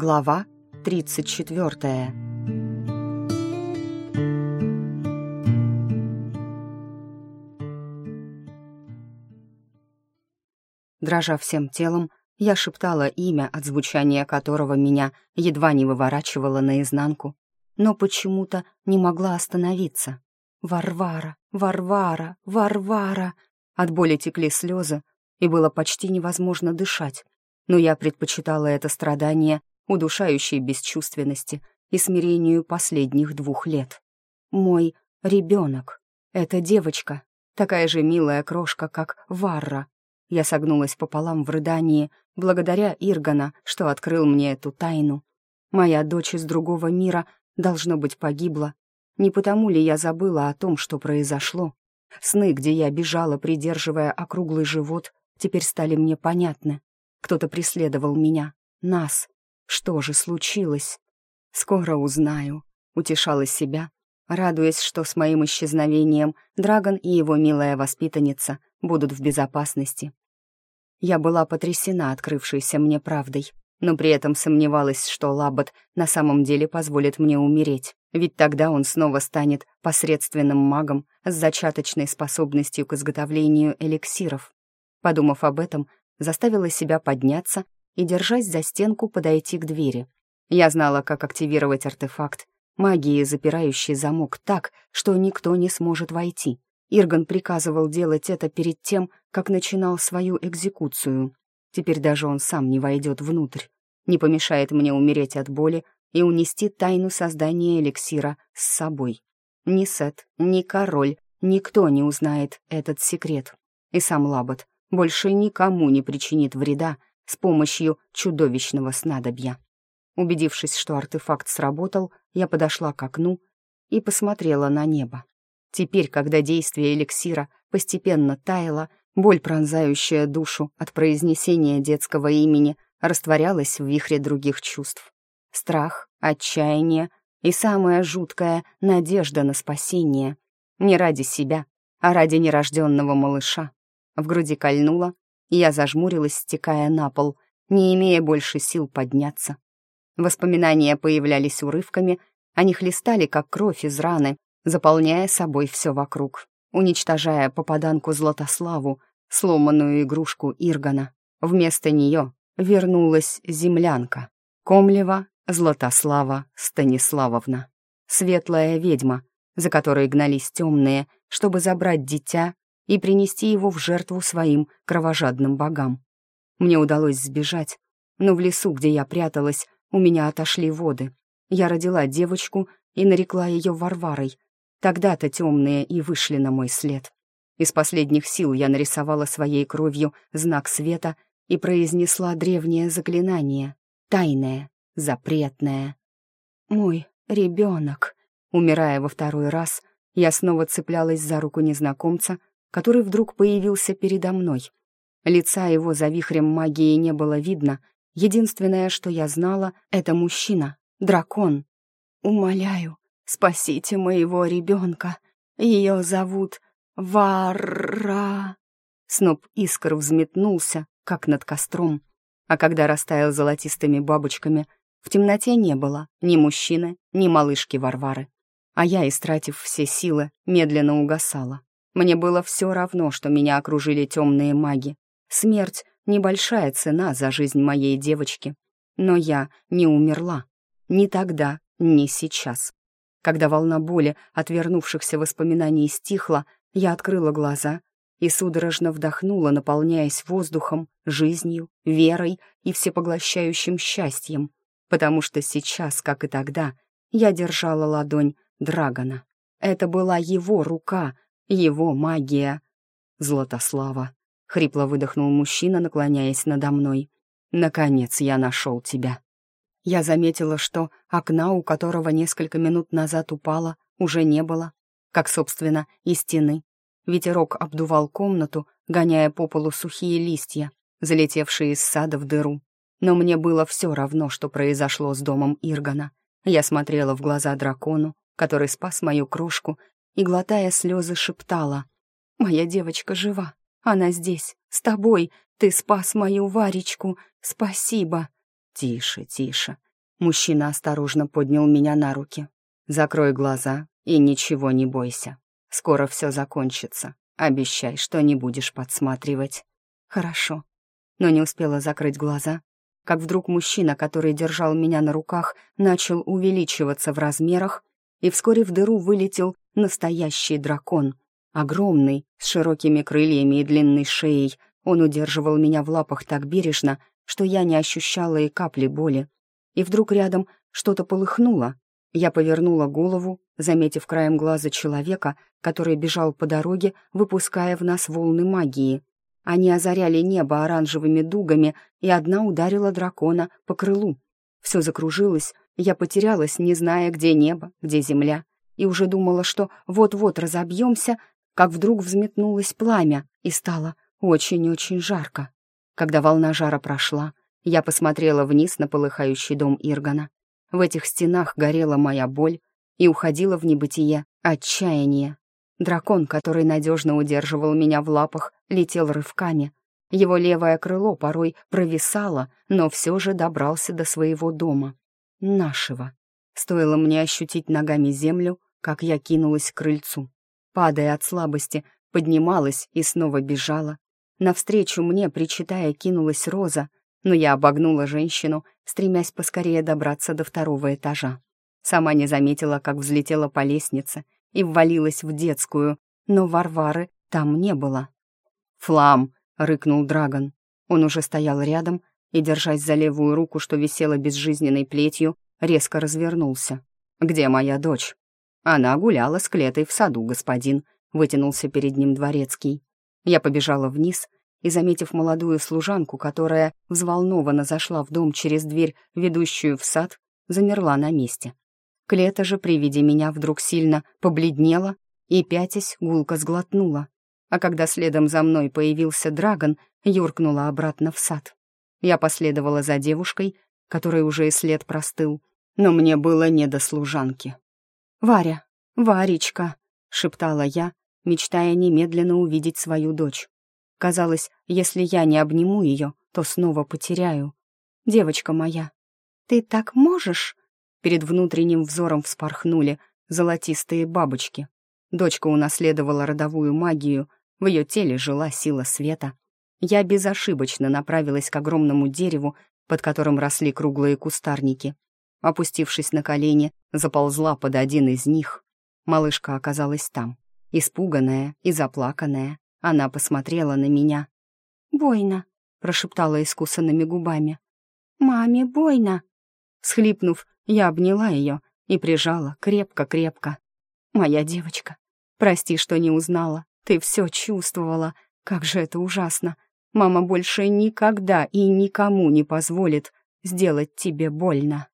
Глава 34 Дрожа всем телом, я шептала имя, от звучания которого меня едва не выворачивало наизнанку, но почему-то не могла остановиться. «Варвара! Варвара! Варвара!» От боли текли слезы, и было почти невозможно дышать. Но я предпочитала это страдание удушающей бесчувственности и смирению последних двух лет. Мой ребенок. Эта девочка, такая же милая крошка, как Варра. Я согнулась пополам в рыдании, благодаря Иргана, что открыл мне эту тайну. Моя дочь из другого мира, должно быть, погибла. Не потому ли я забыла о том, что произошло? Сны, где я бежала, придерживая округлый живот, теперь стали мне понятны. Кто-то преследовал меня, нас, что же случилось? Скоро узнаю, утешала себя, радуясь, что с моим исчезновением Драгон и его милая воспитанница будут в безопасности. Я была потрясена открывшейся мне правдой, но при этом сомневалась, что Лабот на самом деле позволит мне умереть, ведь тогда он снова станет посредственным магом с зачаточной способностью к изготовлению эликсиров. Подумав об этом, заставила себя подняться и, держась за стенку, подойти к двери. Я знала, как активировать артефакт, магии, запирающий замок так, что никто не сможет войти. Ирган приказывал делать это перед тем, как начинал свою экзекуцию. Теперь даже он сам не войдет внутрь. Не помешает мне умереть от боли и унести тайну создания эликсира с собой. Ни Сет, ни король, никто не узнает этот секрет. И сам Лабот больше никому не причинит вреда, с помощью чудовищного снадобья. Убедившись, что артефакт сработал, я подошла к окну и посмотрела на небо. Теперь, когда действие эликсира постепенно таяло, боль, пронзающая душу от произнесения детского имени, растворялась в вихре других чувств. Страх, отчаяние и самая жуткая надежда на спасение. Не ради себя, а ради нерожденного малыша. В груди кольнуло, я зажмурилась, стекая на пол, не имея больше сил подняться. Воспоминания появлялись урывками, они хлестали, как кровь из раны, заполняя собой все вокруг, уничтожая попаданку Златославу, сломанную игрушку Иргана. Вместо нее вернулась землянка. Комлева Златослава Станиславовна. Светлая ведьма, за которой гнались темные, чтобы забрать дитя и принести его в жертву своим кровожадным богам. Мне удалось сбежать, но в лесу, где я пряталась, у меня отошли воды. Я родила девочку и нарекла ее Варварой. Тогда-то темные и вышли на мой след. Из последних сил я нарисовала своей кровью знак света и произнесла древнее заклинание, тайное, запретное. «Мой ребенок», умирая во второй раз, я снова цеплялась за руку незнакомца, который вдруг появился передо мной. Лица его за вихрем магии не было видно. Единственное, что я знала, — это мужчина, дракон. «Умоляю, спасите моего ребенка. Ее зовут Варра». Сноп искр взметнулся, как над костром. А когда растаял золотистыми бабочками, в темноте не было ни мужчины, ни малышки Варвары. А я, истратив все силы, медленно угасала. Мне было все равно, что меня окружили темные маги. Смерть — небольшая цена за жизнь моей девочки. Но я не умерла. Ни тогда, ни сейчас. Когда волна боли от вернувшихся воспоминаний стихла, я открыла глаза и судорожно вдохнула, наполняясь воздухом, жизнью, верой и всепоглощающим счастьем, потому что сейчас, как и тогда, я держала ладонь Драгона. Это была его рука — его магия. Златослава. Хрипло выдохнул мужчина, наклоняясь надо мной. Наконец я нашел тебя. Я заметила, что окна, у которого несколько минут назад упало, уже не было, как, собственно, и стены. Ветерок обдувал комнату, гоняя по полу сухие листья, залетевшие из сада в дыру. Но мне было все равно, что произошло с домом Иргана. Я смотрела в глаза дракону, который спас мою крошку и, глотая слезы, шептала. «Моя девочка жива. Она здесь, с тобой. Ты спас мою Варечку. Спасибо». «Тише, тише. Мужчина осторожно поднял меня на руки. «Закрой глаза и ничего не бойся. Скоро все закончится. Обещай, что не будешь подсматривать». «Хорошо». Но не успела закрыть глаза, как вдруг мужчина, который держал меня на руках, начал увеличиваться в размерах, и вскоре в дыру вылетел настоящий дракон. Огромный, с широкими крыльями и длинной шеей, он удерживал меня в лапах так бережно, что я не ощущала и капли боли. И вдруг рядом что-то полыхнуло. Я повернула голову, заметив краем глаза человека, который бежал по дороге, выпуская в нас волны магии. Они озаряли небо оранжевыми дугами, и одна ударила дракона по крылу. Все закружилось, я потерялась, не зная, где небо, где земля, и уже думала, что вот-вот разобьемся, как вдруг взметнулось пламя и стало очень-очень жарко. Когда волна жара прошла, я посмотрела вниз на полыхающий дом Иргана. В этих стенах горела моя боль и уходила в небытие отчаяние. Дракон, который надежно удерживал меня в лапах, летел рывками. Его левое крыло порой провисало, но все же добрался до своего дома. Нашего. Стоило мне ощутить ногами землю, как я кинулась к крыльцу. Падая от слабости, поднималась и снова бежала. Навстречу мне, причитая, кинулась Роза, но я обогнула женщину, стремясь поскорее добраться до второго этажа. Сама не заметила, как взлетела по лестнице — и ввалилась в детскую, но Варвары там не было. «Флам!» — рыкнул Драгон. Он уже стоял рядом и, держась за левую руку, что висела безжизненной плетью, резко развернулся. «Где моя дочь?» «Она гуляла с Клетой в саду, господин», — вытянулся перед ним дворецкий. Я побежала вниз и, заметив молодую служанку, которая взволнованно зашла в дом через дверь, ведущую в сад, замерла на месте. Клета же при виде меня вдруг сильно побледнела и, пятясь, гулко сглотнула. А когда следом за мной появился Драгон, юркнула обратно в сад. Я последовала за девушкой, которой уже и след простыл, но мне было не до служанки. «Варя, Варечка», — шептала я, мечтая немедленно увидеть свою дочь. Казалось, если я не обниму ее, то снова потеряю. «Девочка моя, ты так можешь?» Перед внутренним взором вспорхнули золотистые бабочки. Дочка унаследовала родовую магию, в ее теле жила сила света. Я безошибочно направилась к огромному дереву, под которым росли круглые кустарники. Опустившись на колени, заползла под один из них. Малышка оказалась там. Испуганная и заплаканная, она посмотрела на меня. «Бойно», — прошептала искусанными губами. «Маме бойно». Схлипнув, я обняла ее и прижала крепко-крепко. «Моя девочка, прости, что не узнала. Ты все чувствовала. Как же это ужасно. Мама больше никогда и никому не позволит сделать тебе больно».